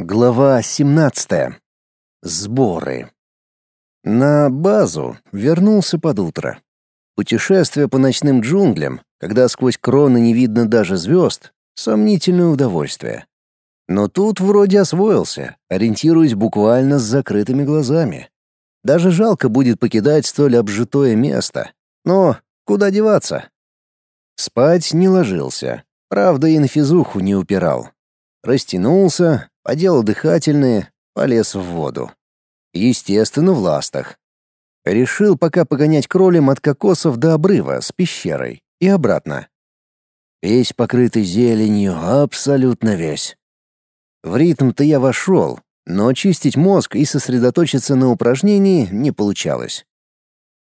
Глава 17. Сборы. На базу вернулся под утро. Путешествие по ночным джунглям, когда сквозь кроны не видно даже звезд, сомнительное удовольствие. Но тут вроде освоился, ориентируясь буквально с закрытыми глазами. Даже жалко будет покидать столь обжитое место. Но куда деваться? Спать не ложился. Правда, и на физуху не упирал. Растянулся, поделал дыхательные, полез в воду. Естественно, в ластах. Решил пока погонять кролем от кокосов до обрыва с пещерой и обратно. Весь покрытый зеленью, абсолютно весь. В ритм-то я вошел, но очистить мозг и сосредоточиться на упражнении не получалось.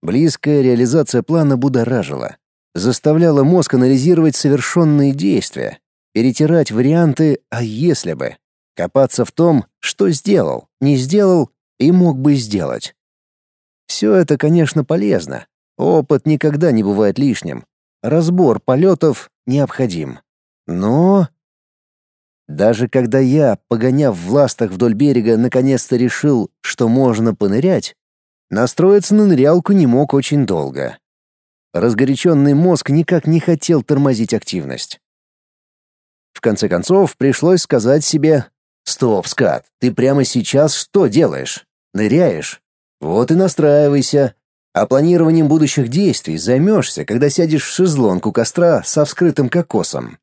Близкая реализация плана будоражила, заставляла мозг анализировать совершенные действия, перетирать варианты «а если бы», Копаться в том, что сделал, не сделал и мог бы сделать. Все это, конечно, полезно. Опыт никогда не бывает лишним. Разбор полетов необходим. Но... Даже когда я, погоняв в ластах вдоль берега, наконец-то решил, что можно понырять, настроиться на нырялку не мог очень долго. Разгоряченный мозг никак не хотел тормозить активность. В конце концов, пришлось сказать себе Стоп, скат, ты прямо сейчас что делаешь? Ныряешь? Вот и настраивайся. А планированием будущих действий займешься, когда сядешь в шезлонг у костра со вскрытым кокосом.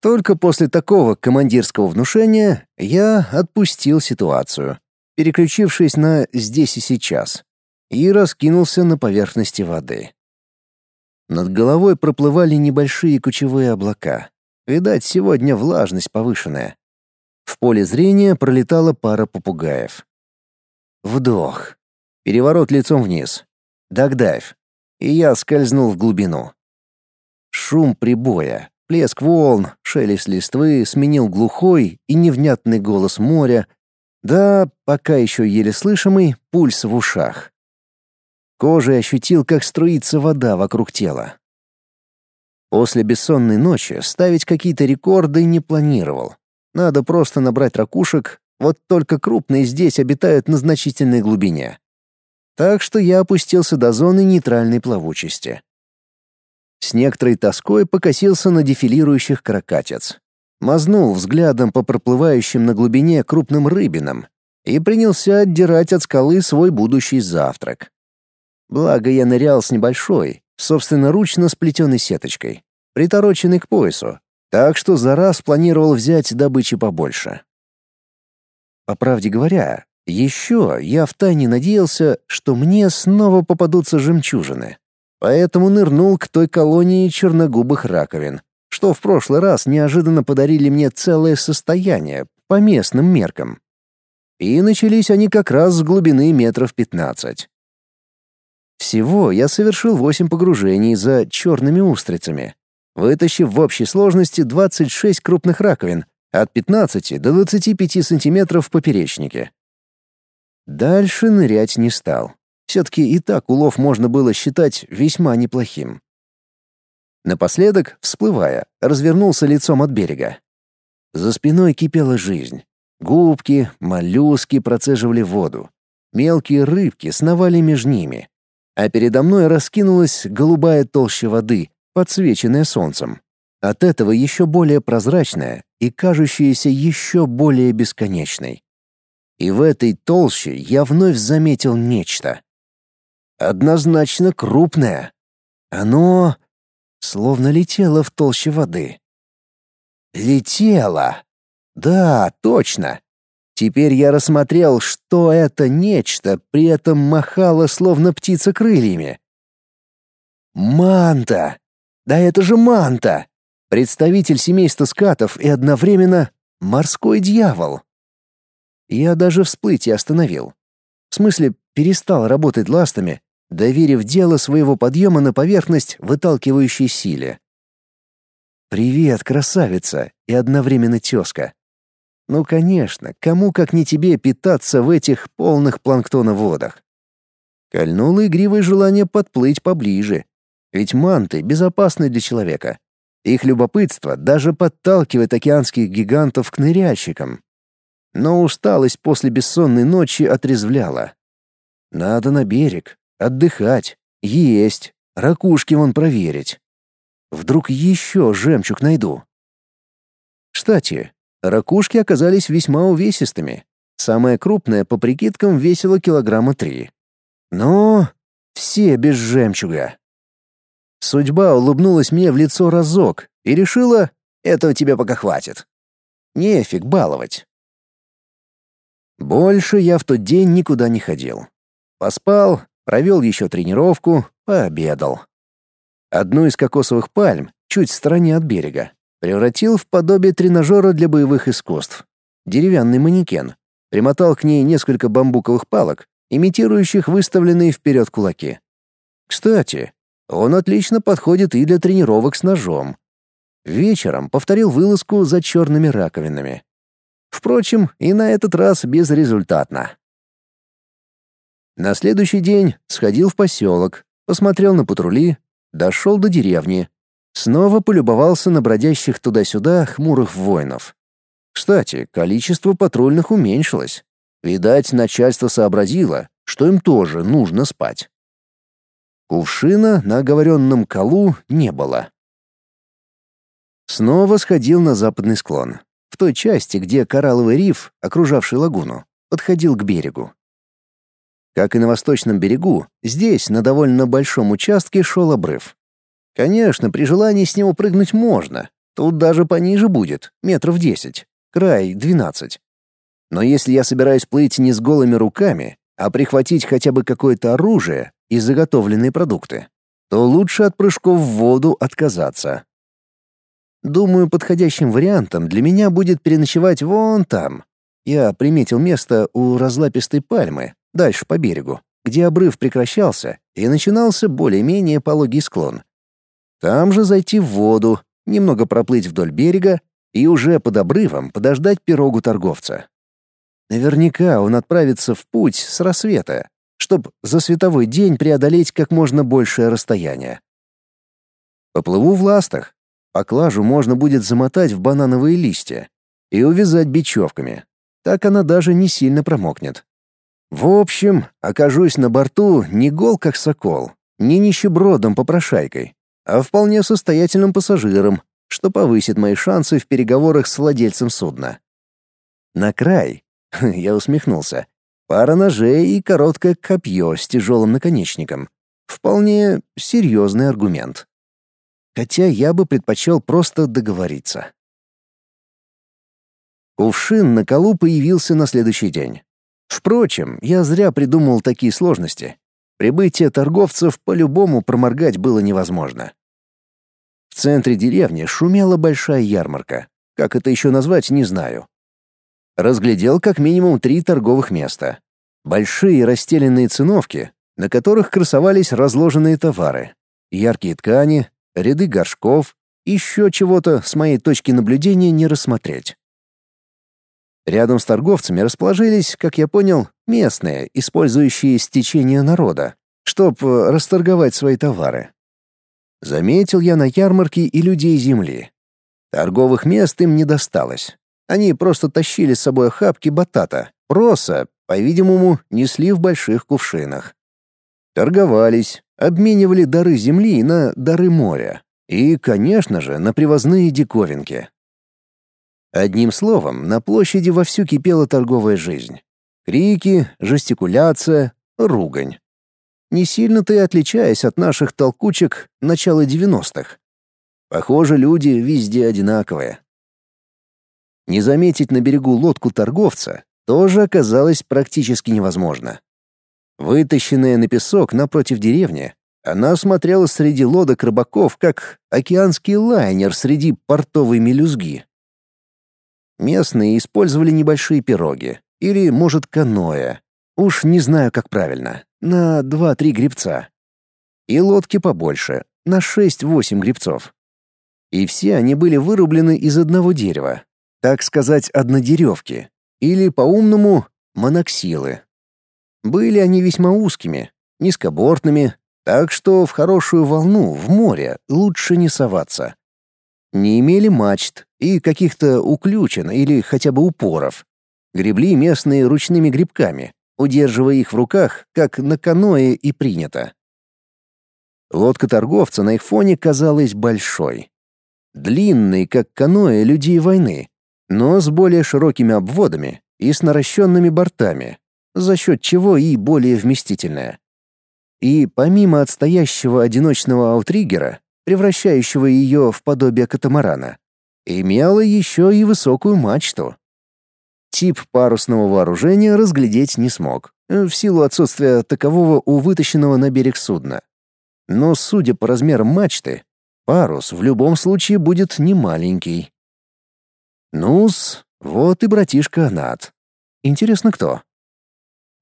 Только после такого командирского внушения я отпустил ситуацию, переключившись на «здесь и сейчас», и раскинулся на поверхности воды. Над головой проплывали небольшие кучевые облака. Видать, сегодня влажность повышенная. В поле зрения пролетала пара попугаев. Вдох. Переворот лицом вниз. Дагдайв. И я скользнул в глубину. Шум прибоя, плеск волн, шелест листвы сменил глухой и невнятный голос моря. Да, пока еще еле слышимый, пульс в ушах. Кожей ощутил, как струится вода вокруг тела. После бессонной ночи ставить какие-то рекорды не планировал. Надо просто набрать ракушек, вот только крупные здесь обитают на значительной глубине. Так что я опустился до зоны нейтральной плавучести. С некоторой тоской покосился на дефилирующих крокатец. Мазнул взглядом по проплывающим на глубине крупным рыбинам и принялся отдирать от скалы свой будущий завтрак. Благо я нырял с небольшой, собственноручно сплетенной сеточкой, притороченной к поясу, так что за раз планировал взять добычи побольше. По правде говоря, еще я втайне надеялся, что мне снова попадутся жемчужины. Поэтому нырнул к той колонии черногубых раковин, что в прошлый раз неожиданно подарили мне целое состояние по местным меркам. И начались они как раз с глубины метров пятнадцать. Всего я совершил восемь погружений за черными устрицами, вытащив в общей сложности 26 крупных раковин, от 15 до 25 сантиметров в поперечнике. Дальше нырять не стал. Все-таки и так улов можно было считать весьма неплохим. Напоследок, всплывая, развернулся лицом от берега. За спиной кипела жизнь. Губки, моллюски процеживали воду. Мелкие рыбки сновали между ними. А передо мной раскинулась голубая толща воды, подсвеченная солнцем. От этого еще более прозрачная и кажущаяся еще более бесконечной. И в этой толще я вновь заметил нечто. Однозначно крупное. Оно словно летело в толще воды. Летело! Да, точно. Теперь я рассмотрел, что это нечто при этом махало словно птица крыльями. Манта! Да это же Манта! Представитель семейства скатов и одновременно морской дьявол. Я даже всплыть и остановил. В смысле, перестал работать ластами, доверив дело своего подъема на поверхность выталкивающей силе. «Привет, красавица!» и одновременно тезка. Ну, конечно, кому как не тебе питаться в этих полных планктона водах? Кольнуло игривое желание подплыть поближе, ведь манты безопасны для человека. Их любопытство даже подталкивает океанских гигантов к ныряльщикам. но усталость после бессонной ночи отрезвляла. Надо на берег, отдыхать, есть, ракушки вон проверить. Вдруг еще жемчуг найду. Кстати, ракушки оказались весьма увесистыми. Самая крупная, по прикидкам, весила килограмма три. Но все без жемчуга. Судьба улыбнулась мне в лицо разок и решила, этого тебе пока хватит. Нефиг баловать. Больше я в тот день никуда не ходил. Поспал, провел еще тренировку, пообедал. Одну из кокосовых пальм, чуть в стороне от берега, превратил в подобие тренажера для боевых искусств. Деревянный манекен. Примотал к ней несколько бамбуковых палок, имитирующих выставленные вперед кулаки. Кстати, он отлично подходит и для тренировок с ножом. Вечером повторил вылазку за черными раковинами. Впрочем, и на этот раз безрезультатно. На следующий день сходил в поселок, посмотрел на патрули, дошел до деревни, снова полюбовался на бродящих туда-сюда хмурых воинов. Кстати, количество патрульных уменьшилось. Видать, начальство сообразило, что им тоже нужно спать. Кувшина на оговоренном колу не было. Снова сходил на западный склон, в той части, где коралловый риф, окружавший лагуну, подходил к берегу. Как и на восточном берегу, здесь на довольно большом участке шел обрыв. Конечно, при желании с него прыгнуть можно, тут даже пониже будет, метров десять, край двенадцать. Но если я собираюсь плыть не с голыми руками, а прихватить хотя бы какое-то оружие, и заготовленные продукты, то лучше от прыжков в воду отказаться. Думаю, подходящим вариантом для меня будет переночевать вон там. Я приметил место у разлапистой пальмы, дальше по берегу, где обрыв прекращался и начинался более-менее пологий склон. Там же зайти в воду, немного проплыть вдоль берега и уже под обрывом подождать пирогу торговца. Наверняка он отправится в путь с рассвета, чтобы за световой день преодолеть как можно большее расстояние. Поплыву в ластах. Поклажу можно будет замотать в банановые листья и увязать бечевками. Так она даже не сильно промокнет. В общем, окажусь на борту не гол как сокол, не нищебродом-попрошайкой, а вполне состоятельным пассажиром, что повысит мои шансы в переговорах с владельцем судна. На край, я усмехнулся, Пара ножей и короткое копье с тяжелым наконечником. Вполне серьезный аргумент. Хотя я бы предпочел просто договориться. Кувшин на колу появился на следующий день. Впрочем, я зря придумал такие сложности. Прибытие торговцев по-любому проморгать было невозможно. В центре деревни шумела большая ярмарка. Как это еще назвать, не знаю. Разглядел как минимум три торговых места. Большие расстеленные циновки, на которых красовались разложенные товары. Яркие ткани, ряды горшков, еще чего-то с моей точки наблюдения не рассмотреть. Рядом с торговцами расположились, как я понял, местные, использующие стечение народа, чтобы расторговать свои товары. Заметил я на ярмарке и людей земли. Торговых мест им не досталось. Они просто тащили с собой охапки батата, проса, по-видимому, несли в больших кувшинах. Торговались, обменивали дары земли на дары моря. И, конечно же, на привозные диковинки. Одним словом, на площади вовсю кипела торговая жизнь. Крики, жестикуляция, ругань. Не сильно-то и отличаясь от наших толкучек начала 90-х. Похоже, люди везде одинаковые. Не заметить на берегу лодку торговца тоже оказалось практически невозможно. Вытащенная на песок напротив деревни, она смотрела среди лодок рыбаков, как океанский лайнер среди портовой мелюзги. Местные использовали небольшие пироги, или, может, каноэ. Уж не знаю, как правильно. На два-три гребца. И лодки побольше, на шесть-восемь гребцов. И все они были вырублены из одного дерева, так сказать, однодеревки, или, по-умному, моноксилы. Были они весьма узкими, низкобортными, так что в хорошую волну в море лучше не соваться. Не имели мачт и каких-то уключен или хотя бы упоров. Гребли местные ручными грибками, удерживая их в руках, как на каное и принято. Лодка торговца на их фоне казалась большой. Длинной, как каноэ людей войны, но с более широкими обводами и с наращенными бортами, за счет чего и более вместительная. И помимо отстоящего одиночного аутриггера, превращающего ее в подобие катамарана, имела еще и высокую мачту. Тип парусного вооружения разглядеть не смог, в силу отсутствия такового у вытащенного на берег судна. Но, судя по размерам мачты, парус в любом случае будет немаленький. Ну-с, вот и братишка Над. Интересно, кто?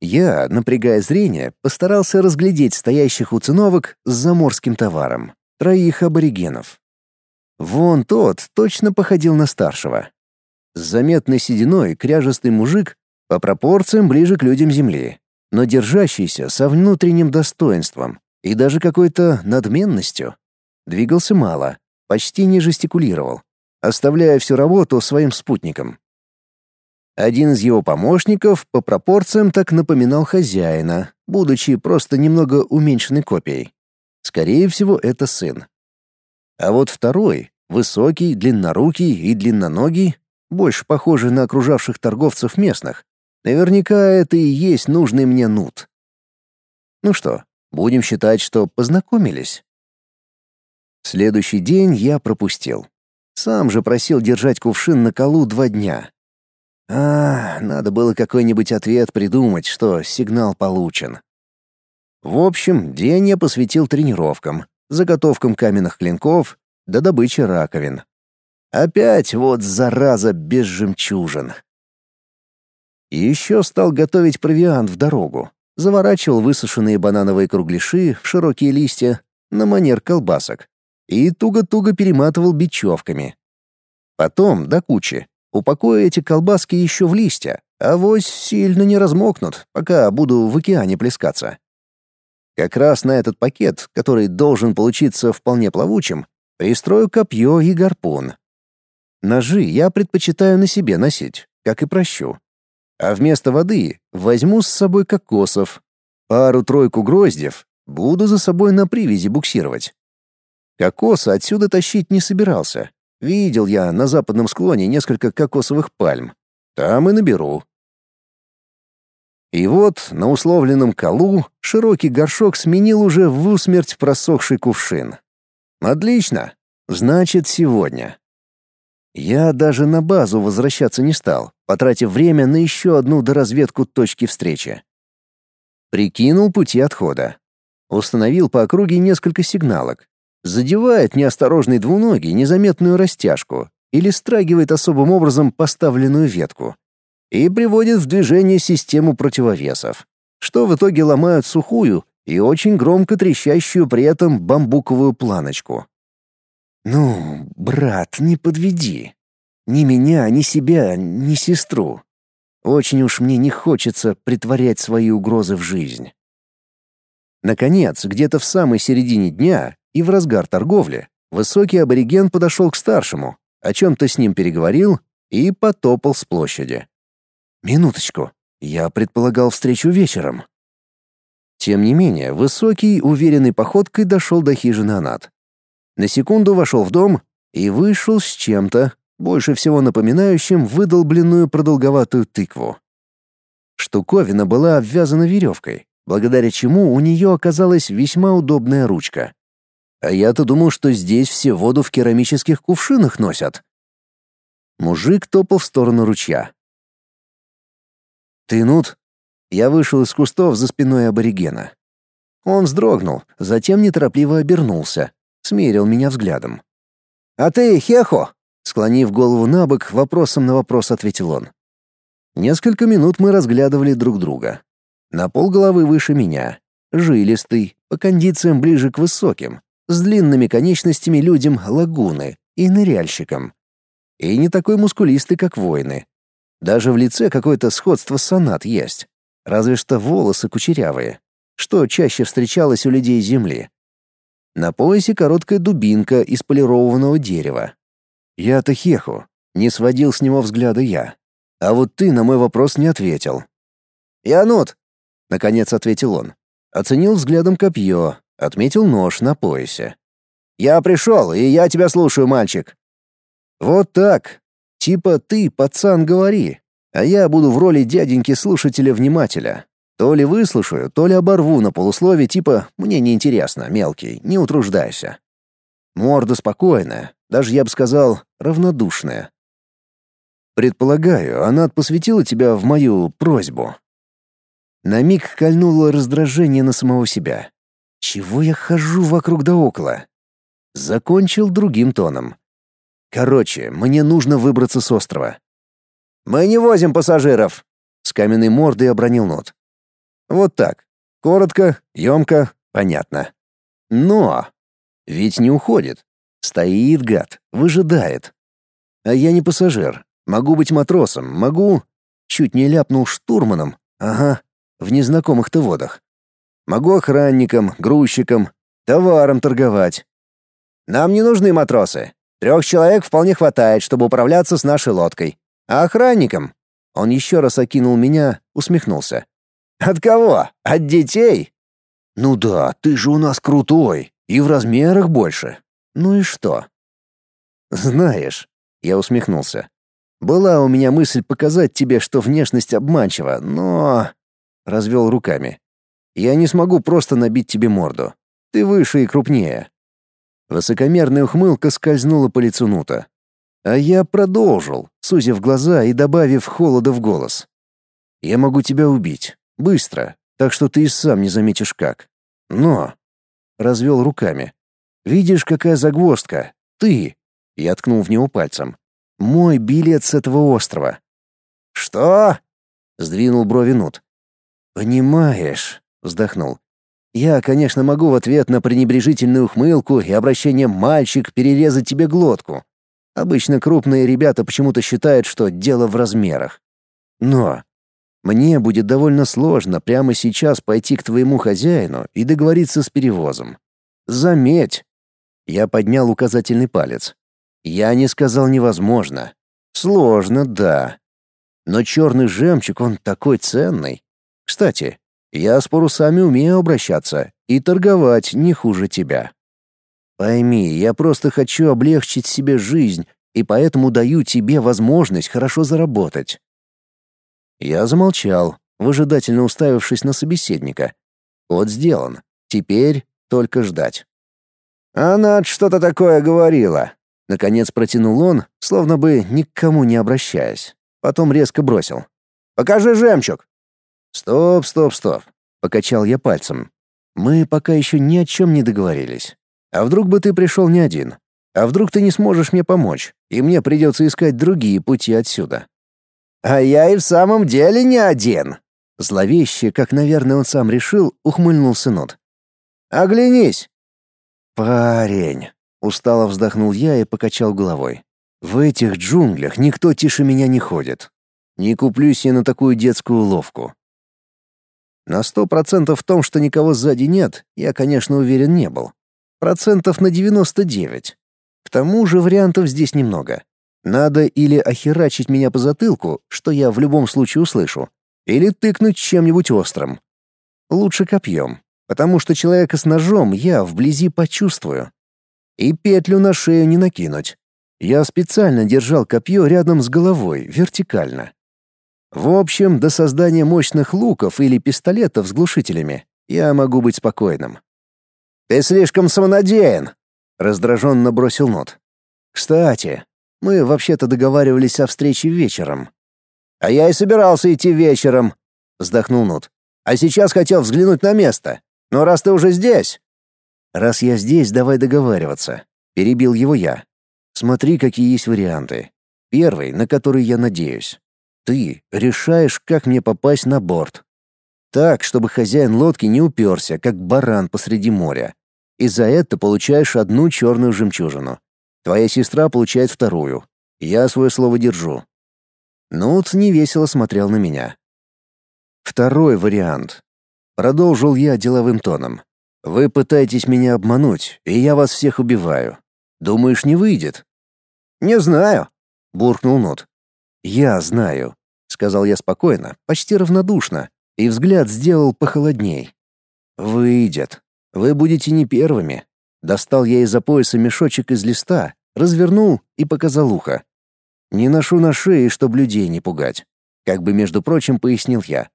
Я, напрягая зрение, постарался разглядеть стоящих у циновок с заморским товаром. Троих аборигенов. Вон тот точно походил на старшего. С заметной сединой кряжестый мужик по пропорциям ближе к людям Земли, но держащийся со внутренним достоинством и даже какой-то надменностью. Двигался мало, почти не жестикулировал, оставляя всю работу своим спутникам. Один из его помощников по пропорциям так напоминал хозяина, будучи просто немного уменьшенной копией. Скорее всего, это сын. А вот второй, высокий, длиннорукий и длинноногий, больше похожий на окружавших торговцев местных, наверняка это и есть нужный мне нут. Ну что, будем считать, что познакомились. Следующий день я пропустил. Сам же просил держать кувшин на колу два дня. А, надо было какой-нибудь ответ придумать, что сигнал получен. В общем, день я посвятил тренировкам, заготовкам каменных клинков до добычи раковин. Опять вот зараза без жемчужин. Еще стал готовить провиант в дорогу. Заворачивал высушенные банановые кругляши в широкие листья на манер колбасок и туго-туго перематывал бечевками. Потом, до кучи, упакую эти колбаски еще в листья, а вось сильно не размокнут, пока буду в океане плескаться. Как раз на этот пакет, который должен получиться вполне плавучим, пристрою копье и гарпун. Ножи я предпочитаю на себе носить, как и прощу. А вместо воды возьму с собой кокосов, пару-тройку гроздев, буду за собой на привязи буксировать. Кокоса отсюда тащить не собирался. Видел я на западном склоне несколько кокосовых пальм. Там и наберу. И вот на условленном колу широкий горшок сменил уже в усмерть просохший кувшин. Отлично. Значит, сегодня. Я даже на базу возвращаться не стал, потратив время на еще одну доразведку точки встречи. Прикинул пути отхода. Установил по округе несколько сигналок, задевает неосторожный двуногий незаметную растяжку или страгивает особым образом поставленную ветку и приводит в движение систему противовесов, что в итоге ломают сухую и очень громко трещащую при этом бамбуковую планочку. «Ну, брат, не подведи. Ни меня, ни себя, ни сестру. Очень уж мне не хочется притворять свои угрозы в жизнь». Наконец, где-то в самой середине дня и в разгар торговли высокий абориген подошел к старшему, о чем-то с ним переговорил и потопал с площади. «Минуточку, я предполагал встречу вечером». Тем не менее, высокий, уверенной походкой дошел до хижины Анат. На секунду вошел в дом и вышел с чем-то, больше всего напоминающим выдолбленную продолговатую тыкву. Штуковина была обвязана веревкой, благодаря чему у нее оказалась весьма удобная ручка. А я-то думал, что здесь все воду в керамических кувшинах носят. Мужик топал в сторону ручья. «Ты нут?» Я вышел из кустов за спиной аборигена. Он вздрогнул, затем неторопливо обернулся, смерил меня взглядом. «А ты, Хехо?» Склонив голову на бок, вопросом на вопрос ответил он. Несколько минут мы разглядывали друг друга. На пол головы выше меня, жилистый, по кондициям ближе к высоким, с длинными конечностями людям лагуны и ныряльщикам. И не такой мускулистый, как воины. Даже в лице какое-то сходство с сонат есть. Разве что волосы кучерявые, что чаще встречалось у людей Земли. На поясе короткая дубинка из полированного дерева. Я-то хеху, не сводил с него взгляда я. А вот ты на мой вопрос не ответил. «Я Нут», — наконец ответил он. Оценил взглядом копье, отметил нож на поясе. «Я пришел, и я тебя слушаю, мальчик». «Вот так. Типа ты, пацан, говори, а я буду в роли дяденьки-слушателя-внимателя. То ли выслушаю, то ли оборву на полуслове типа «мне неинтересно, мелкий, не утруждайся». Морда спокойная, даже я бы сказал, равнодушная. Предполагаю, она посвятила тебя в мою просьбу. На миг кольнуло раздражение на самого себя. Чего я хожу вокруг да около? Закончил другим тоном. Короче, мне нужно выбраться с острова. Мы не возим пассажиров, с каменной мордой обронил Нот. Вот так. Коротко, емко, понятно. Но ведь не уходит. Стоит гад, выжидает. А я не пассажир. Могу быть матросом, могу... Чуть не ляпнул штурманом. Ага, в незнакомых-то водах. Могу охранником, грузчиком, товаром торговать. Нам не нужны матросы. Трех человек вполне хватает, чтобы управляться с нашей лодкой. А охранником? Он еще раз окинул меня, усмехнулся. От кого? От детей? Ну да, ты же у нас крутой и в размерах больше. Ну и что? Знаешь, я усмехнулся. Была у меня мысль показать тебе, что внешность обманчива, но развел руками. Я не смогу просто набить тебе морду. Ты выше и крупнее. Высокомерная ухмылка скользнула по лицу Нута. А я продолжил, сузив глаза и добавив холода в голос. Я могу тебя убить. Быстро, так что ты и сам не заметишь как. Но развел руками. Видишь, какая загвоздка? Ты. Я ткнул в него пальцем. Мой билет с этого острова. Что? Сдвинул брови Нут. «Понимаешь», — вздохнул. «Я, конечно, могу в ответ на пренебрежительную ухмылку и обращение «мальчик» перерезать тебе глотку. Обычно крупные ребята почему-то считают, что дело в размерах. Но мне будет довольно сложно прямо сейчас пойти к твоему хозяину и договориться с перевозом. Заметь!» Я поднял указательный палец. «Я не сказал невозможно. Сложно, да. Но черный жемчуг, он такой ценный. Кстати, я с парусами умею обращаться и торговать не хуже тебя. Пойми, я просто хочу облегчить себе жизнь, и поэтому даю тебе возможность хорошо заработать. Я замолчал, выжидательно уставившись на собеседника. Вот сделан. Теперь только ждать. Она что-то такое говорила. Наконец протянул он, словно бы ни к кому не обращаясь. Потом резко бросил. «Покажи жемчуг!» «Стоп, стоп, стоп», — покачал я пальцем. «Мы пока еще ни о чем не договорились. А вдруг бы ты пришел не один? А вдруг ты не сможешь мне помочь, и мне придется искать другие пути отсюда?» «А я и в самом деле не один!» Зловеще, как, наверное, он сам решил, ухмыльнулся Нот. «Оглянись!» «Парень!» — устало вздохнул я и покачал головой. «В этих джунглях никто тише меня не ходит. Не куплюсь я на такую детскую уловку. На сто процентов в том, что никого сзади нет, я, конечно, уверен не был. Процентов на девяносто девять. К тому же вариантов здесь немного. Надо или охерачить меня по затылку, что я в любом случае услышу, или тыкнуть чем-нибудь острым. Лучше копьем, потому что человека с ножом я вблизи почувствую. И петлю на шею не накинуть. Я специально держал копье рядом с головой, вертикально. В общем, до создания мощных луков или пистолетов с глушителями я могу быть спокойным. «Ты слишком самонадеян!» — раздраженно бросил Нот. «Кстати, мы вообще-то договаривались о встрече вечером». «А я и собирался идти вечером», — вздохнул Нот. «А сейчас хотел взглянуть на место. Но раз ты уже здесь...» «Раз я здесь, давай договариваться», — перебил его я. «Смотри, какие есть варианты. Первый, на который я надеюсь. Ты решаешь, как мне попасть на борт. Так, чтобы хозяин лодки не уперся, как баран посреди моря. И за это получаешь одну черную жемчужину. Твоя сестра получает вторую. Я свое слово держу. Нут невесело смотрел на меня. Второй вариант. Продолжил я деловым тоном. Вы пытаетесь меня обмануть, и я вас всех убиваю. Думаешь, не выйдет? Не знаю, буркнул Нут. Я знаю. сказал я спокойно, почти равнодушно, и взгляд сделал похолодней. Выйдет. Вы будете не первыми. Достал я из-за пояса мешочек из листа, развернул и показал ухо. Не ношу на шее, чтобы людей не пугать. Как бы, между прочим, пояснил я.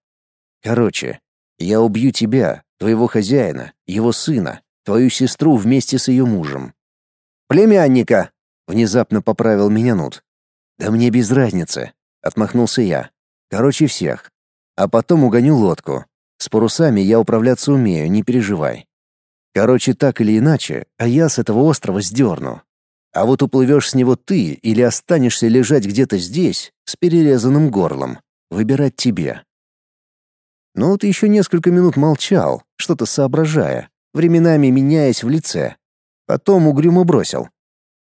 Короче, я убью тебя, твоего хозяина, его сына, твою сестру вместе с ее мужем. Племянника, внезапно поправил меня Нут. Да мне без разницы, отмахнулся я. Короче, всех. А потом угоню лодку. С парусами я управляться умею, не переживай. Короче, так или иначе, а я с этого острова сдерну. А вот уплывешь с него ты или останешься лежать где-то здесь, с перерезанным горлом. Выбирать тебе. Ну вот еще несколько минут молчал, что-то соображая, временами меняясь в лице. Потом угрюмо бросил.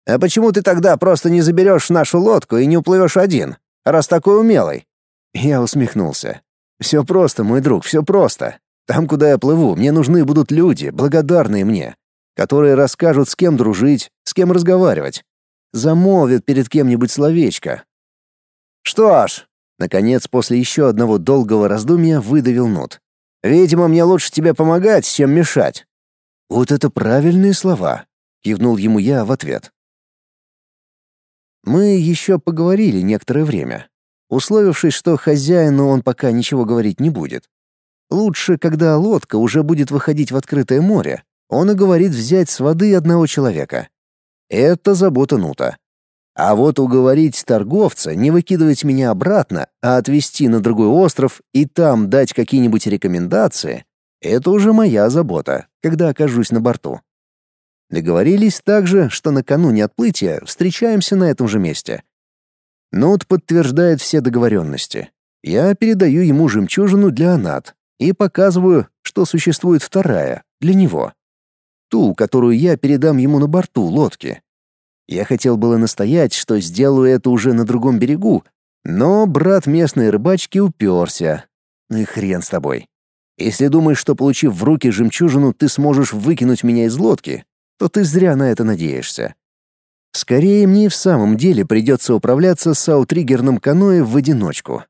«А почему ты тогда просто не заберешь нашу лодку и не уплывешь один, раз такой умелый?» Я усмехнулся. «Все просто, мой друг, все просто. Там, куда я плыву, мне нужны будут люди, благодарные мне, которые расскажут, с кем дружить, с кем разговаривать. Замолвят перед кем-нибудь словечко». «Что ж, Наконец, после еще одного долгого раздумья выдавил Нут. «Видимо, мне лучше тебе помогать, чем мешать». «Вот это правильные слова», — кивнул ему я в ответ. Мы еще поговорили некоторое время, условившись, что хозяину он пока ничего говорить не будет. Лучше, когда лодка уже будет выходить в открытое море, он и говорит взять с воды одного человека. Это забота Нута. А вот уговорить торговца не выкидывать меня обратно, а отвезти на другой остров и там дать какие-нибудь рекомендации — это уже моя забота, когда окажусь на борту. Договорились также, что накануне отплытия встречаемся на этом же месте. Нот подтверждает все договоренности. Я передаю ему жемчужину для Анат и показываю, что существует вторая, для него. Ту, которую я передам ему на борту лодки. Я хотел было настоять, что сделаю это уже на другом берегу, но брат местной рыбачки уперся. Ну и хрен с тобой. Если думаешь, что получив в руки жемчужину, ты сможешь выкинуть меня из лодки, то ты зря на это надеешься. Скорее мне и в самом деле придется управляться с аутриггерным каноэ в одиночку.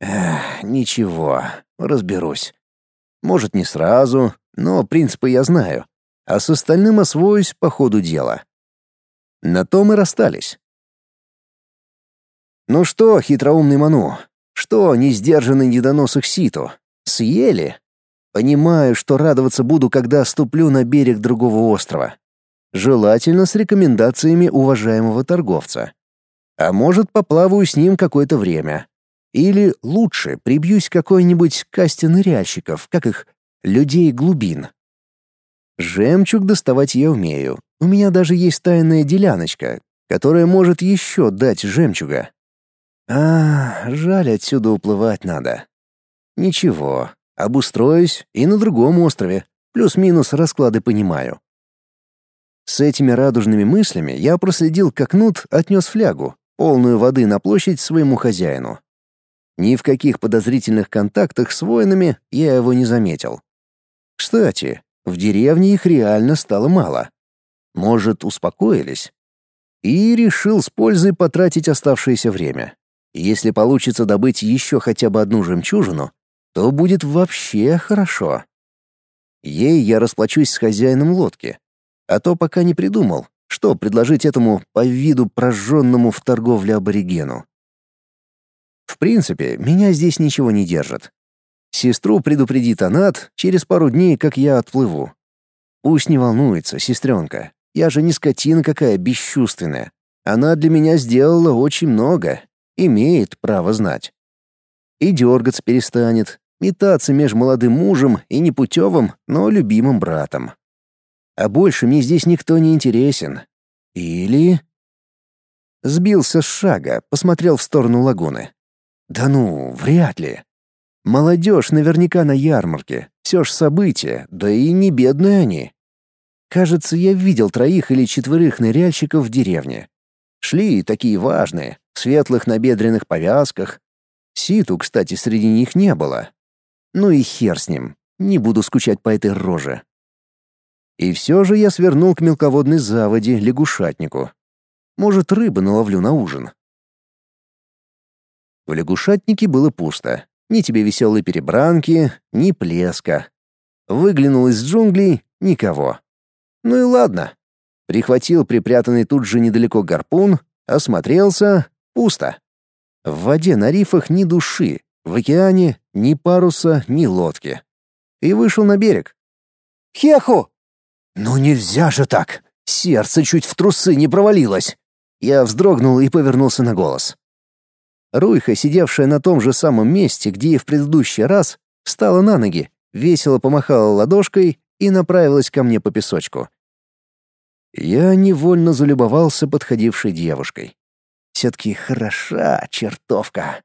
Эх, ничего, разберусь. Может, не сразу, но принципы я знаю, а с остальным освоюсь по ходу дела. На том и расстались. «Ну что, хитроумный Ману, что, несдержанный недоносок Ситу, съели?» Понимаю, что радоваться буду, когда ступлю на берег другого острова. Желательно с рекомендациями уважаемого торговца. А может, поплаваю с ним какое-то время. Или лучше прибьюсь к какой-нибудь касте ныряльщиков, как их, людей глубин. Жемчуг доставать я умею, у меня даже есть тайная деляночка, которая может еще дать жемчуга. А, жаль, отсюда уплывать надо. Ничего, обустроюсь и на другом острове. Плюс-минус расклады понимаю. С этими радужными мыслями я проследил, как Нут отнес флягу, полную воды на площадь своему хозяину. Ни в каких подозрительных контактах с воинами я его не заметил. Кстати, в деревне их реально стало мало. Может, успокоились? И решил с пользой потратить оставшееся время. Если получится добыть еще хотя бы одну жемчужину, то будет вообще хорошо. Ей я расплачусь с хозяином лодки. А то пока не придумал, что предложить этому по виду прожженному в торговле аборигену. В принципе, меня здесь ничего не держит. Сестру предупредит Анат через пару дней, как я отплыву. Пусть не волнуется, сестренка. Я же не скотина какая бесчувственная. Она для меня сделала очень много. Имеет право знать. И дергаться перестанет, метаться между молодым мужем и непутевым, но любимым братом. А больше мне здесь никто не интересен. Или... Сбился с шага, посмотрел в сторону лагуны. Да ну, вряд ли. Молодежь наверняка на ярмарке. Все ж события, да и не бедные они. Кажется, я видел троих или четверых ныряльщиков в деревне. Шли такие важные, в светлых набедренных повязках. Ситу, кстати, среди них не было. Ну и хер с ним, не буду скучать по этой роже. И все же я свернул к мелководной заводе лягушатнику. Может, рыбы наловлю на ужин. В лягушатнике было пусто. Ни тебе веселой перебранки, ни плеска. Выглянул из джунглей — никого. Ну и ладно. Прихватил припрятанный тут же недалеко гарпун, осмотрелся — пусто. В воде на рифах ни души, в океане ни паруса, ни лодки. И вышел на берег. «Хеху!» «Ну нельзя же так! Сердце чуть в трусы не провалилось!» Я вздрогнул и повернулся на голос. Руйха, сидевшая на том же самом месте, где и в предыдущий раз, встала на ноги, весело помахала ладошкой и направилась ко мне по песочку. Я невольно залюбовался подходившей девушкой. Все-таки хороша чертовка.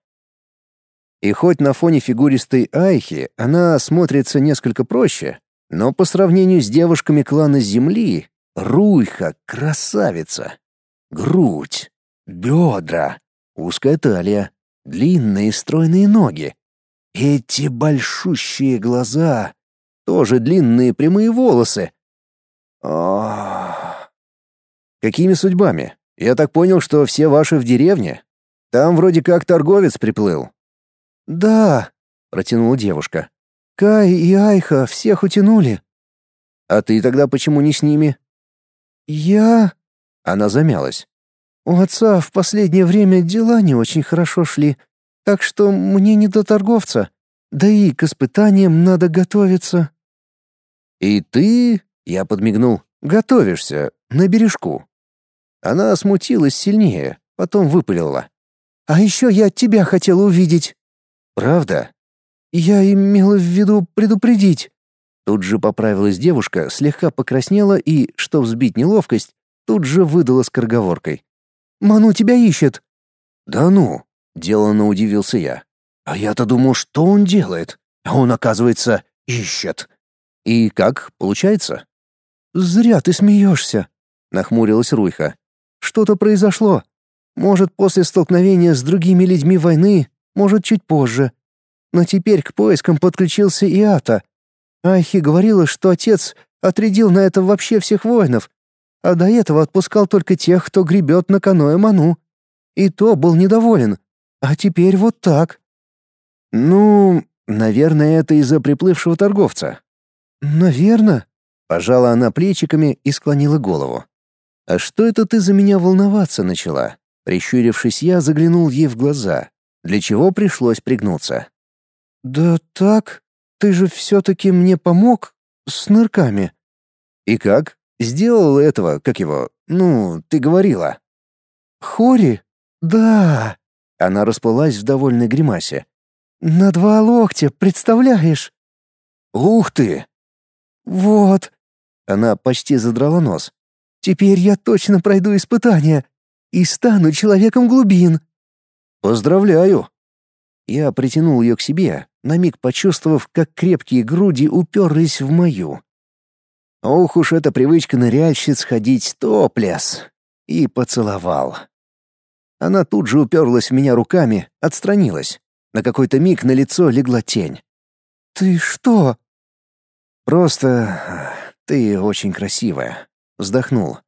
И хоть на фоне фигуристой Айхи она смотрится несколько проще, но по сравнению с девушками клана Земли, Руйха — красавица. Грудь, бедра, узкая талия, длинные стройные ноги. Эти большущие глаза, тоже длинные прямые волосы. Ох. Какими судьбами? Я так понял, что все ваши в деревне. Там вроде как торговец приплыл. Да, протянула девушка. Кай и Айха всех утянули. А ты тогда почему не с ними? Я... Она замялась. У отца в последнее время дела не очень хорошо шли, так что мне не до торговца. Да и к испытаниям надо готовиться. И ты, я подмигнул, готовишься на бережку. Она смутилась сильнее, потом выпалила. А еще я тебя хотела увидеть. Правда? Я имела в виду предупредить. Тут же поправилась девушка, слегка покраснела и, чтобы сбить неловкость, тут же выдала скороговоркой. Ману тебя ищет». «Да ну», — деланно удивился я. «А я-то думал, что он делает, а он, оказывается, ищет. И как получается?» «Зря ты смеешься», — нахмурилась Руйха. «Что-то произошло. Может, после столкновения с другими людьми войны, может, чуть позже. Но теперь к поискам подключился и Ата. Айхи говорила, что отец отрядил на это вообще всех воинов, а до этого отпускал только тех, кто гребет на каноэ Ману. И то был недоволен. А теперь вот так. Ну, наверное, это из-за приплывшего торговца. Наверное. Пожала она плечиками и склонила голову. А что это ты за меня волноваться начала? Прищурившись, я заглянул ей в глаза, для чего пришлось пригнуться. Да так, ты же все-таки мне помог с нырками. И как? Сделал этого, как его, ну, ты говорила. Хори? Да. Она расплылась в довольной гримасе. На два локтя, представляешь? Ух ты! Вот. Она почти задрала нос. Теперь я точно пройду испытание и стану человеком глубин. Поздравляю. Я притянул ее к себе, на миг почувствовав, как крепкие груди уперлись в мою. Ох уж эта привычка ныряльщиц ходить топлес. И поцеловал. Она тут же уперлась в меня руками, отстранилась. На какой-то миг на лицо легла тень. «Ты что?» «Просто ты очень красивая», — вздохнул.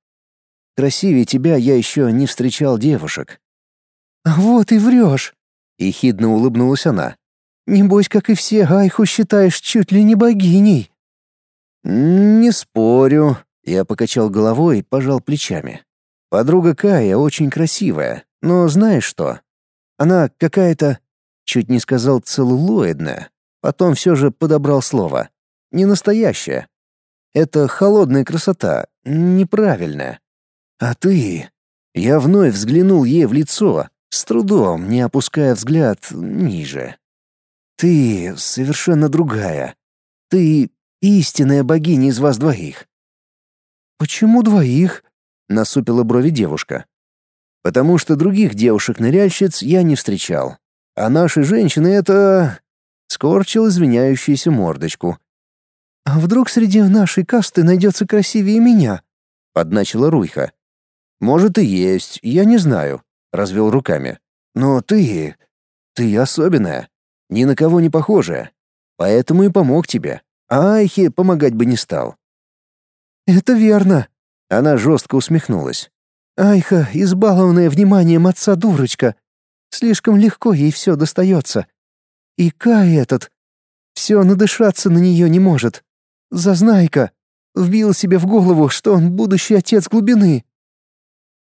«Красивее тебя я еще не встречал девушек». «Вот и врешь», — ехидно улыбнулась она. «Небось, как и все, Айху считаешь чуть ли не богиней». «Не спорю», — я покачал головой и пожал плечами. «Подруга Кая очень красивая, но знаешь что? Она какая-то, чуть не сказал целлулоидная, потом все же подобрал слово. Не настоящая. Это холодная красота, неправильная. А ты...» Я вновь взглянул ей в лицо, с трудом, не опуская взгляд ниже. «Ты совершенно другая. Ты истинная богиня из вас двоих». «Почему двоих?» — насупила брови девушка. «Потому что других девушек-ныряльщиц я не встречал. А наши женщины — это...» — скорчил извиняющуюся мордочку. «А вдруг среди нашей касты найдется красивее меня?» — подначила Руйха. «Может и есть, я не знаю», — развел руками. «Но ты... ты особенная, ни на кого не похожая, поэтому и помог тебе а Айхе помогать бы не стал. «Это верно», — она жестко усмехнулась. «Айха, избалованная вниманием отца дурочка. Слишком легко ей все достается. И Кай этот... Все надышаться на нее не может. Зазнайка. Вбил себе в голову, что он будущий отец глубины.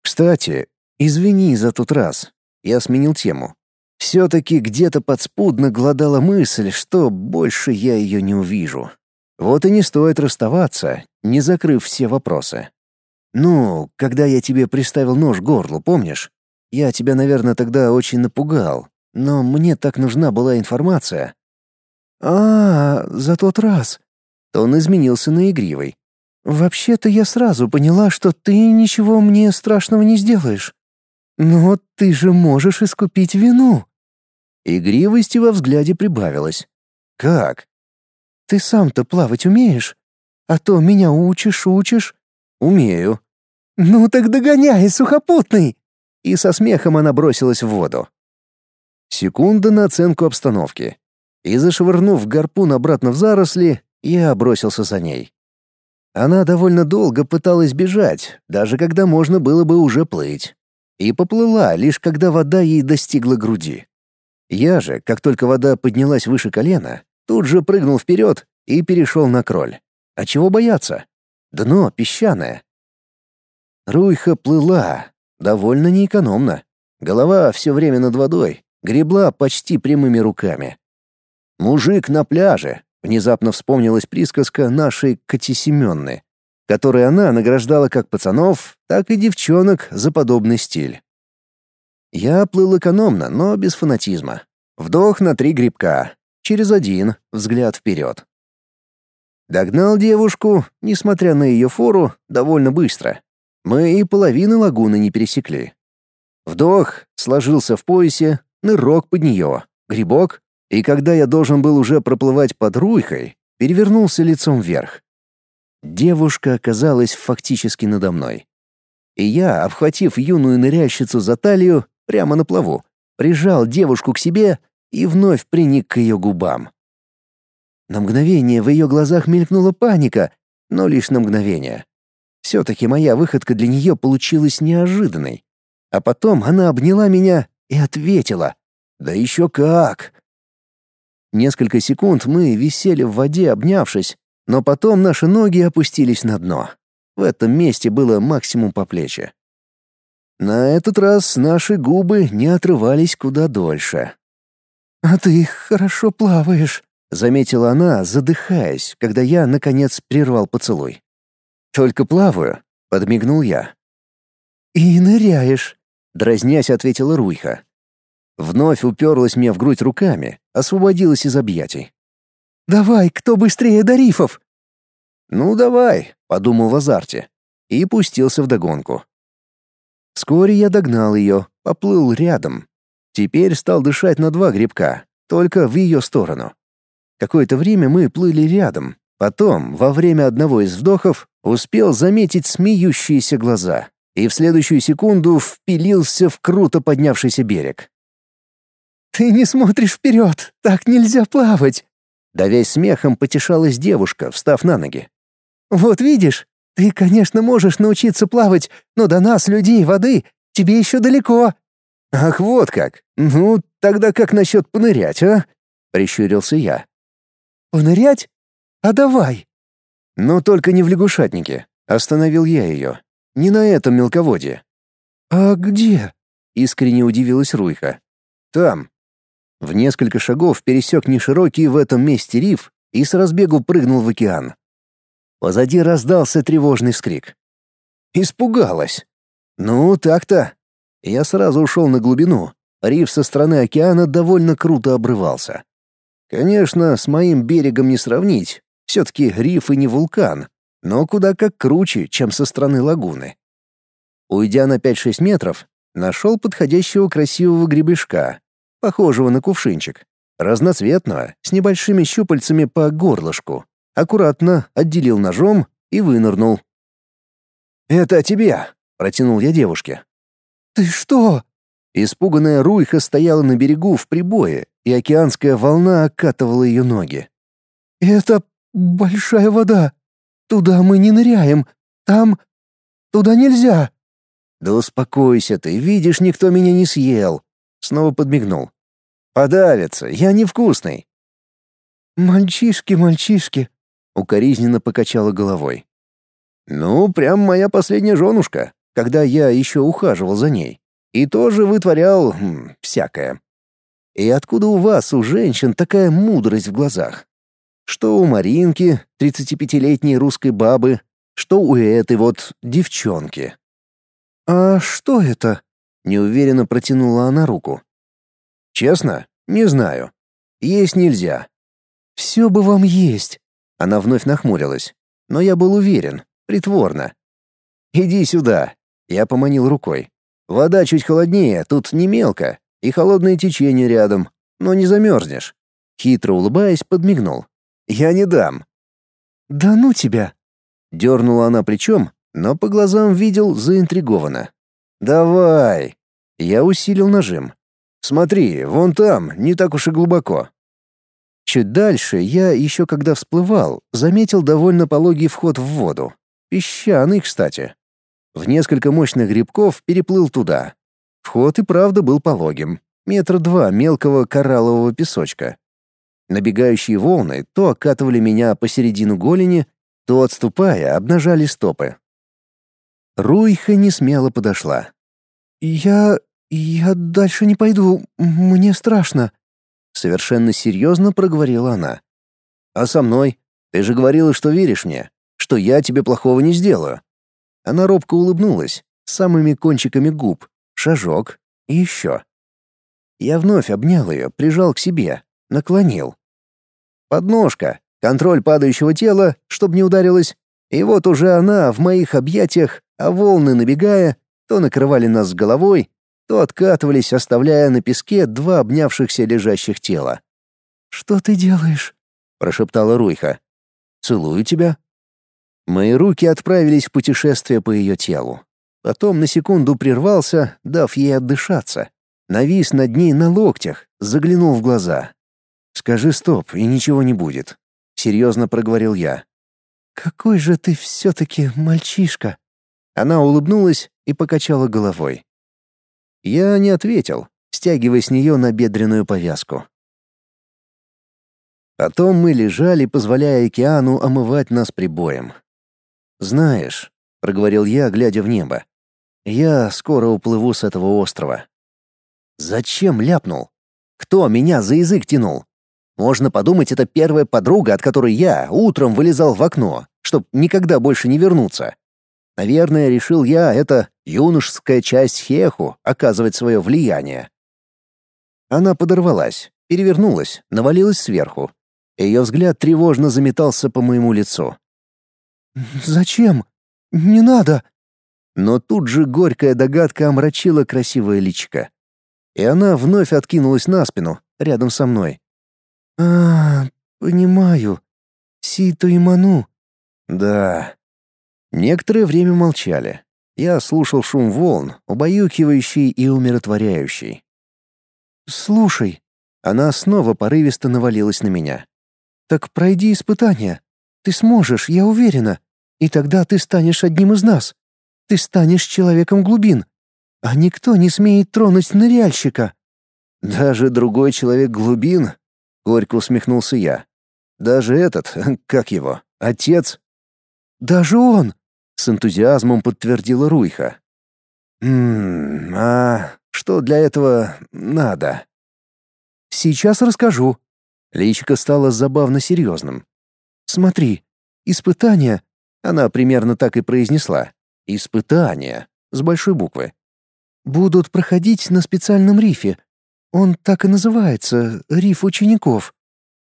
Кстати, извини за тот раз. Я сменил тему. Все-таки где-то подспудно гладала мысль, что больше я ее не увижу. Вот и не стоит расставаться, не закрыв все вопросы. Ну, когда я тебе приставил нож к горлу, помнишь? Я тебя, наверное, тогда очень напугал, но мне так нужна была информация. А, за тот раз. Он изменился на игривый. Вообще-то я сразу поняла, что ты ничего мне страшного не сделаешь. Но ты же можешь искупить вину. Игривости во взгляде прибавилось. Как? Ты сам-то плавать умеешь? А то меня учишь, учишь. Умею. Ну так догоняй, сухопутный. И со смехом она бросилась в воду. Секунда на оценку обстановки. И зашвырнув гарпун обратно в заросли, я бросился за ней. Она довольно долго пыталась бежать, даже когда можно было бы уже плыть. И поплыла, лишь когда вода ей достигла груди. Я же, как только вода поднялась выше колена, тут же прыгнул вперед и перешел на кроль. А чего бояться? Дно песчаное. Руйха плыла, довольно неэкономно. Голова все время над водой, гребла почти прямыми руками. «Мужик на пляже», — внезапно вспомнилась присказка нашей Кати Семенны, которой она награждала как пацанов, так и девчонок за подобный стиль. Я плыл экономно, но без фанатизма. Вдох на три грибка, через один, взгляд вперед. Догнал девушку, несмотря на ее фору, довольно быстро. Мы и половины лагуны не пересекли. Вдох, сложился в поясе, нырок под нее, грибок, и когда я должен был уже проплывать под руйхой, перевернулся лицом вверх. Девушка оказалась фактически надо мной. И я, обхватив юную ныряльщицу за талию, прямо на плаву, прижал девушку к себе и вновь приник к ее губам. На мгновение в ее глазах мелькнула паника, но лишь на мгновение. Все-таки моя выходка для нее получилась неожиданной. А потом она обняла меня и ответила. Да еще как! Несколько секунд мы висели в воде, обнявшись, но потом наши ноги опустились на дно. В этом месте было максимум по плечи. На этот раз наши губы не отрывались куда дольше. «А ты хорошо плаваешь», заметила она, задыхаясь, когда я наконец прервал поцелуй. Только плаваю, подмигнул я. И ныряешь, дразнясь, ответила Руйха. Вновь уперлась мне в грудь руками, освободилась из объятий. Давай, кто быстрее до рифов? Ну давай, подумал в азарте и пустился в догонку. Вскоре я догнал ее, поплыл рядом. Теперь стал дышать на два грибка, только в ее сторону. Какое-то время мы плыли рядом. Потом, во время одного из вдохов, успел заметить смеющиеся глаза и в следующую секунду впилился в круто поднявшийся берег. «Ты не смотришь вперед! Так нельзя плавать!» Давясь смехом, потешалась девушка, встав на ноги. «Вот видишь, ты, конечно, можешь научиться плавать, но до нас, людей, воды, тебе еще далеко». «Ах, вот как! Ну, тогда как насчет понырять, а?» — прищурился я. «Понырять? А давай!» «Но только не в лягушатнике», — остановил я ее. «Не на этом мелководье». «А где?» — искренне удивилась Руйха. «Там». В несколько шагов пересек неширокий в этом месте риф и с разбегу прыгнул в океан. Позади раздался тревожный вскрик. «Испугалась!» «Ну, так-то!» Я сразу ушел на глубину. Риф со стороны океана довольно круто обрывался. Конечно, с моим берегом не сравнить. Все-таки риф и не вулкан, но куда как круче, чем со стороны лагуны. Уйдя на 5-6 метров, нашел подходящего красивого гребешка, похожего на кувшинчик, разноцветного, с небольшими щупальцами по горлышку. Аккуратно отделил ножом и вынырнул. «Это тебе!» — протянул я девушке. «Ты что?» Испуганная Руйха стояла на берегу в прибое, и океанская волна окатывала ее ноги. «Это большая вода. Туда мы не ныряем. Там... Туда нельзя». «Да успокойся ты, видишь, никто меня не съел». снова подмигнул. Подавится, я невкусный. Мальчишки, мальчишки, укоризненно покачала головой. Ну, прям моя последняя женушка, когда я еще ухаживал за ней. И тоже вытворял хм, всякое. И откуда у вас, у женщин, такая мудрость в глазах? Что у Маринки, 35-летней русской бабы, что у этой вот девчонки. «А что это?» — неуверенно протянула она руку. «Честно, не знаю. Есть нельзя». «Все бы вам есть». Она вновь нахмурилась. Но я был уверен, притворно. «Иди сюда», — я поманил рукой. «Вода чуть холоднее, тут не мелко, и холодное течение рядом, но не замерзнешь». Хитро улыбаясь, подмигнул. «Я не дам». «Да ну тебя!» Дернула она плечом, но по глазам видел заинтригованно. «Давай!» Я усилил нажим. «Смотри, вон там, не так уж и глубоко». Чуть дальше я, еще когда всплывал, заметил довольно пологий вход в воду. Песчаный, кстати. В несколько мощных грибков переплыл туда. Вход и правда был пологим. Метра два мелкого кораллового песочка. Набегающие волны то окатывали меня посередину голени, то, отступая, обнажали стопы. Руйха не смело подошла. «Я... я дальше не пойду, мне страшно», — совершенно серьезно проговорила она. «А со мной? Ты же говорила, что веришь мне, что я тебе плохого не сделаю». Она робко улыбнулась, самыми кончиками губ, шажок и еще. Я вновь обнял ее, прижал к себе, наклонил. Подножка, контроль падающего тела, чтобы не ударилась, и вот уже она в моих объятиях, а волны, набегая, то накрывали нас с головой, то откатывались, оставляя на песке два обнявшихся лежащих тела. «Что ты делаешь?» — прошептала Руйха. «Целую тебя». Мои руки отправились в путешествие по ее телу. Потом на секунду прервался, дав ей отдышаться. Навис над ней на локтях, заглянул в глаза. «Скажи стоп, и ничего не будет», — серьезно проговорил я. «Какой же ты все-таки мальчишка!» Она улыбнулась и покачала головой. Я не ответил, стягивая с нее набедренную повязку. Потом мы лежали, позволяя океану омывать нас прибоем. «Знаешь», — проговорил я, глядя в небо, — «я скоро уплыву с этого острова». «Зачем ляпнул? Кто меня за язык тянул? Можно подумать, это первая подруга, от которой я утром вылезал в окно, чтоб никогда больше не вернуться. Наверное, решил я, это юношеская часть Хеху оказывать свое влияние. Она подорвалась, перевернулась, навалилась сверху. Ее взгляд тревожно заметался по моему лицу. «Зачем? Не надо!» Но тут же горькая догадка омрачила красивое личико. И она вновь откинулась на спину, рядом со мной. «А, понимаю. Ситу и Ману». «Да». Некоторое время молчали. Я слушал шум волн, убаюкивающий и умиротворяющий. «Слушай». Она снова порывисто навалилась на меня. «Так пройди испытание. Ты сможешь, я уверена. И тогда ты станешь одним из нас. Ты станешь человеком глубин. А никто не смеет тронуть ныряльщика». «Даже другой человек глубин Горько усмехнулся я. Даже этот, как его, отец? Даже он, с энтузиазмом подтвердила Руйха. Мм, а что для этого надо? Сейчас расскажу. Личико стало забавно серьезным. Смотри, испытания, она примерно так и произнесла. Испытания с большой буквы. Будут проходить на специальном рифе, он так и называется — риф учеников.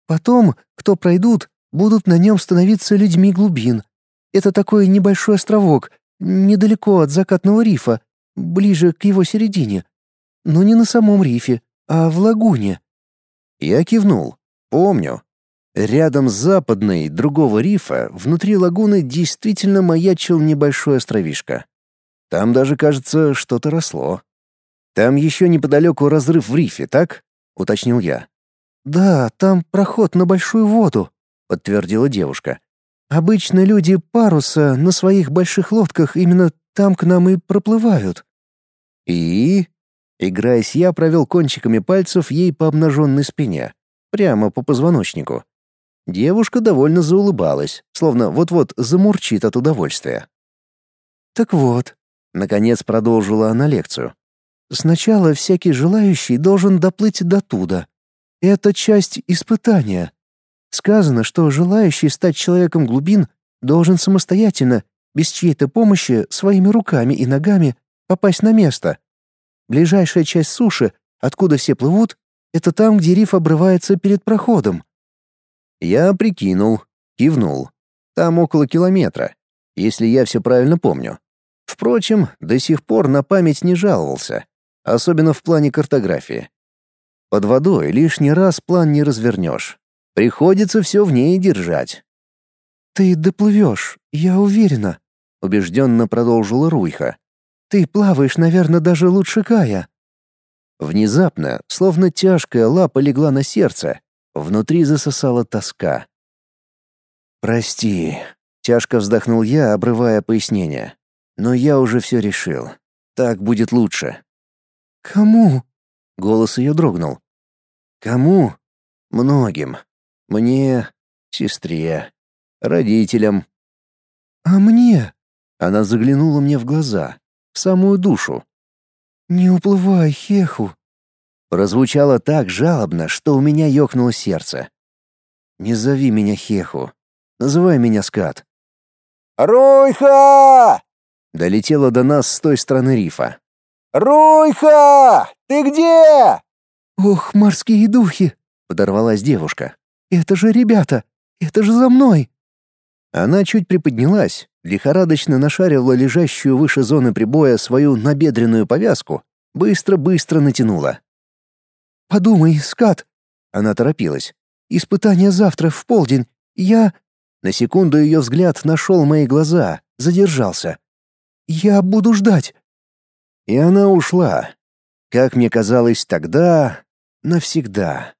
Потом, кто пройдут, будут на нем становиться людьми глубин. Это такой небольшой островок, недалеко от закатного рифа, ближе к его середине. Но не на самом рифе, а в лагуне. Я кивнул. Помню. Рядом с западной другого рифа, внутри лагуны действительно маячил небольшой островишко. Там даже, кажется, что-то росло. Там еще неподалеку разрыв в рифе, так? уточнил я. Да, там проход на большую воду, подтвердила девушка. Обычно люди паруса на своих больших лодках именно там к нам и проплывают. И Играясь, я провел кончиками пальцев ей по обнаженной спине, прямо по позвоночнику. Девушка довольно заулыбалась, словно вот-вот замурчит от удовольствия. «Так вот», — наконец продолжила она лекцию, «сначала всякий желающий должен доплыть до туда. Это часть испытания. Сказано, что желающий стать человеком глубин должен самостоятельно, без чьей-то помощи, своими руками и ногами попасть на место. Ближайшая часть суши, откуда все плывут, это там, где риф обрывается перед проходом. Я прикинул, кивнул. Там около километра, если я все правильно помню. Впрочем, до сих пор на память не жаловался, особенно в плане картографии. Под водой лишний раз план не развернешь. Приходится все в ней держать. «Ты доплывешь, я уверена», — убежденно продолжила Руйха. «Ты плаваешь, наверное, даже лучше Кая». Внезапно, словно тяжкая лапа легла на сердце, внутри засосала тоска. «Прости», — тяжко вздохнул я, обрывая пояснение. «Но я уже все решил. Так будет лучше». «Кому?» — голос ее дрогнул. «Кому?» «Многим. Мне, сестре, родителям». «А мне?» Она заглянула мне в глаза, в самую душу. «Не уплывай, Хеху!» Прозвучало так жалобно, что у меня ёкнуло сердце. «Не зови меня Хеху. Называй меня Скат». «Руйха!» Долетело до нас с той стороны рифа. «Руйха! Ты где?» «Ох, морские духи!» — подорвалась девушка. «Это же ребята! Это же за мной!» Она чуть приподнялась, лихорадочно нашаривала лежащую выше зоны прибоя свою набедренную повязку, быстро-быстро натянула. «Подумай, скат!» Она торопилась. «Испытание завтра в полдень. Я...» На секунду ее взгляд нашел мои глаза, задержался. «Я буду ждать». И она ушла. Как мне казалось тогда, навсегда.